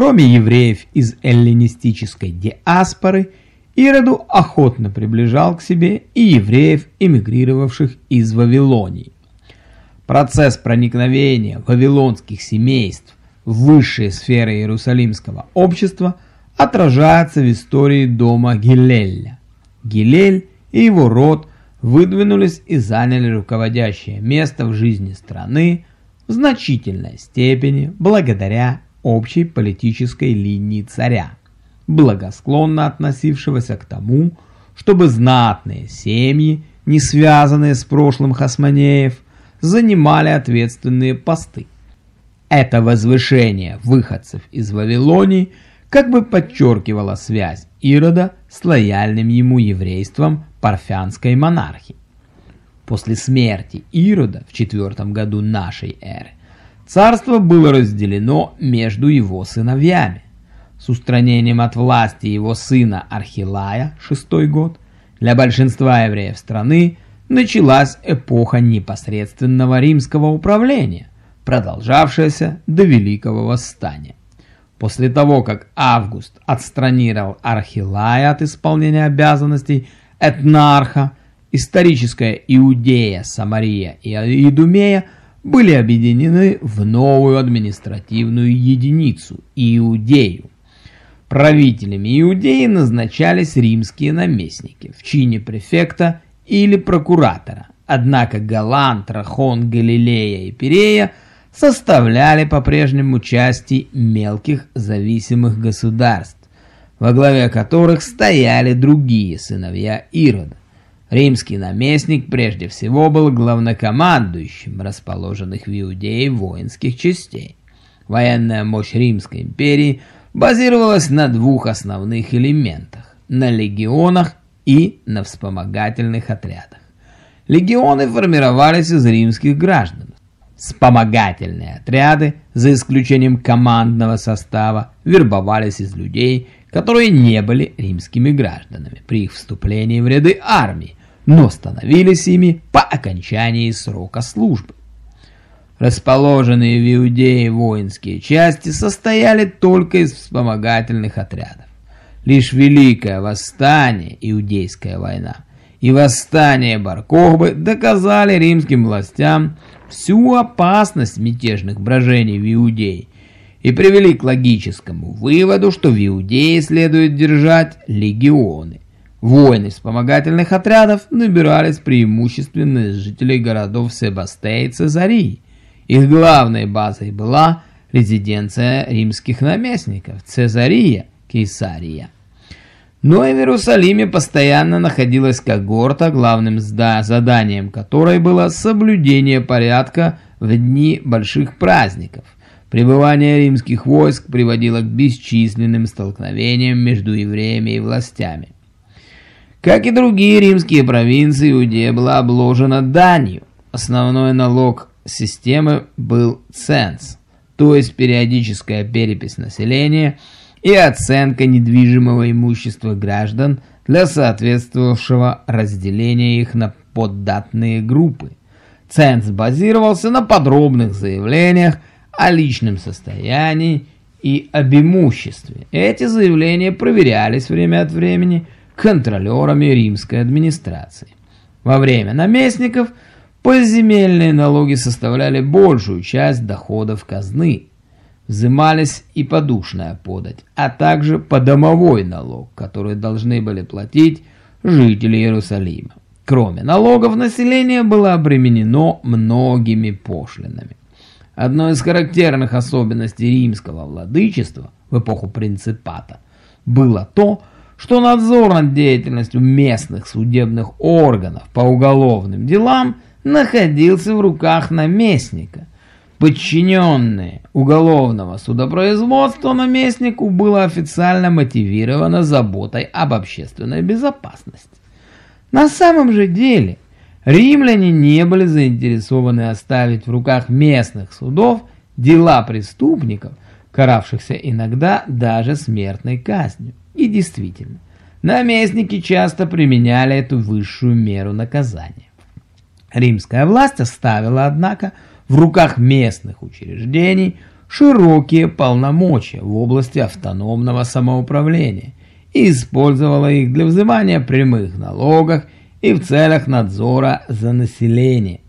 Кроме евреев из эллинистической диаспоры, Ироду охотно приближал к себе и евреев, эмигрировавших из Вавилонии. Процесс проникновения вавилонских семейств в высшие сферы иерусалимского общества отражается в истории дома Гилеля. Гилель и его род выдвинулись и заняли руководящее место в жизни страны в значительной степени благодаря общей политической линии царя, благосклонно относившегося к тому, чтобы знатные семьи, не связанные с прошлым хасманеев, занимали ответственные посты. Это возвышение выходцев из Вавилонии как бы подчеркивало связь Ирода с лояльным ему еврейством парфянской монархии. После смерти Ирода в четвертом году нашей эры царство было разделено между его сыновьями. С устранением от власти его сына Архилая, шестой год, для большинства евреев страны началась эпоха непосредственного римского управления, продолжавшаяся до Великого Восстания. После того, как Август отстранировал Архилая от исполнения обязанностей этнарха, историческая Иудея, Самария и Идумея были объединены в новую административную единицу – Иудею. Правителями Иудеи назначались римские наместники в чине префекта или прокуратора. Однако Галант, Рахон, Галилея и Пирея составляли по-прежнему части мелких зависимых государств, во главе которых стояли другие сыновья Ирода. Римский наместник прежде всего был главнокомандующим расположенных в Иудее воинских частей. Военная мощь Римской империи базировалась на двух основных элементах – на легионах и на вспомогательных отрядах. Легионы формировались из римских граждан. Вспомогательные отряды, за исключением командного состава, вербовались из людей, которые не были римскими гражданами при их вступлении в ряды армии, но становились ими по окончании срока службы. Расположенные в Иудее воинские части состояли только из вспомогательных отрядов. Лишь Великое Восстание, Иудейская война, и Восстание Баркохбы доказали римским властям всю опасность мятежных брожений в Иудее и привели к логическому выводу, что в Иудее следует держать легионы. Воины вспомогательных отрядов набирались преимущественно из жителей городов Себастей и Цезарии. Их главной базой была резиденция римских наместников Цезария, Кейсария. Но и в Иерусалиме постоянно находилась когорта, главным заданием которой было соблюдение порядка в дни больших праздников. Пребывание римских войск приводило к бесчисленным столкновениям между евреями и властями. Как и другие римские провинции, Иудея была обложена данью. Основной налог системы был ценз, то есть периодическая перепись населения и оценка недвижимого имущества граждан для соответствовавшего разделения их на поддатные группы. Ценз базировался на подробных заявлениях о личном состоянии и об имуществе. Эти заявления проверялись время от времени – контролерами римской администрации. Во время наместников поземельные налоги составляли большую часть доходов казны. Взимались и подушная подать, а также подомовой налог, который должны были платить жители Иерусалима. Кроме налогов, население было обременено многими пошлинами. Одной из характерных особенностей римского владычества в эпоху принципата было то, что надзор над деятельностью местных судебных органов по уголовным делам находился в руках наместника. Подчиненные уголовного судопроизводства наместнику было официально мотивировано заботой об общественной безопасности. На самом же деле римляне не были заинтересованы оставить в руках местных судов дела преступников, каравшихся иногда даже смертной казнью. И действительно, наместники часто применяли эту высшую меру наказания. Римская власть оставила, однако, в руках местных учреждений широкие полномочия в области автономного самоуправления и использовала их для взимания прямых налогов и в целях надзора за населением.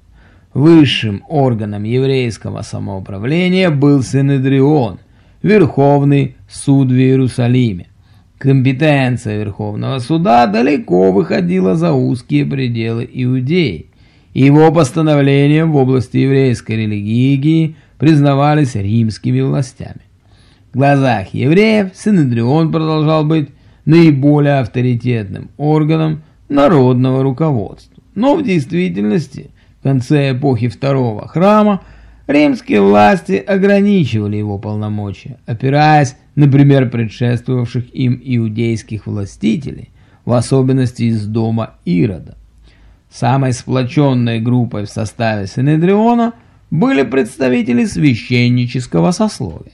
Высшим органом еврейского самоуправления был Синедрион, Верховный суд в Иерусалиме. Компетенция Верховного суда далеко выходила за узкие пределы Иудеи. Его постановления в области еврейской религии признавались римскими властями. В глазах евреев Синедрион продолжал быть наиболее авторитетным органом народного руководства. Но в действительности, в конце эпохи Второго храма, римские власти ограничивали его полномочия, опираясь, например, предшествовавших им иудейских властителей, в особенности из дома Ирода. Самой сплоченной группой в составе Синедриона были представители священнического сословия.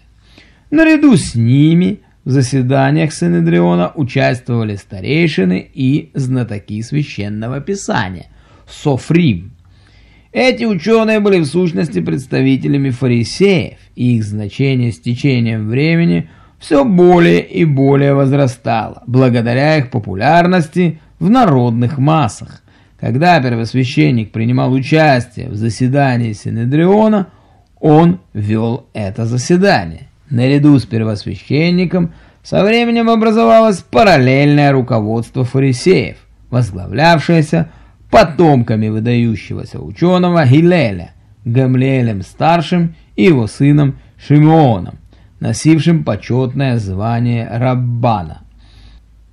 Наряду с ними в заседаниях Синедриона участвовали старейшины и знатоки священного писания, софрим. Эти ученые были в сущности представителями фарисеев, и их значение с течением времени все более и более возрастало, благодаря их популярности в народных массах. Когда первосвященник принимал участие в заседании Синедриона, он вел это заседание. Наряду с первосвященником со временем образовалось параллельное руководство фарисеев, возглавлявшееся потомками выдающегося ученого Гилеля, Гамлиэлем старшим и его сыном Шимеоном, носившим почетное звание Раббана.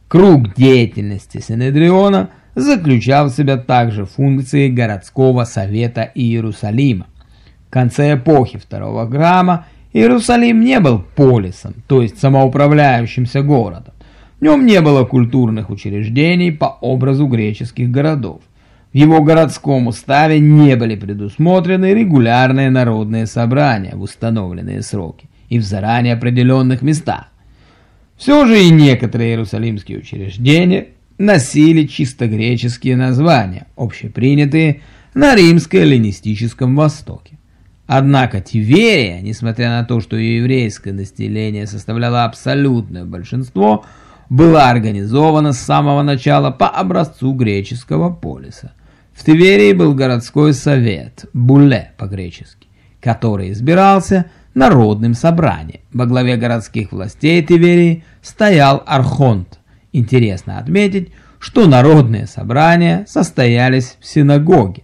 Круг деятельности Синедриона заключал в себя также функции городского совета Иерусалима. В конце эпохи второго грамма Иерусалим не был полисом, то есть самоуправляющимся городом. В нем не было культурных учреждений по образу греческих городов. В его городском уставе не были предусмотрены регулярные народные собрания в установленные сроки и в заранее определенных местах. Все же и некоторые иерусалимские учреждения носили чисто греческие названия, общепринятые на римско-эллинистическом Востоке. Однако Тиверия, несмотря на то, что ее еврейское население составляло абсолютное большинство, была организована с самого начала по образцу греческого полиса. В Тиверии был городской совет, буле по-гречески, который избирался народным собранием. Во главе городских властей Тиверии стоял архонт. Интересно отметить, что народные собрания состоялись в синагоге.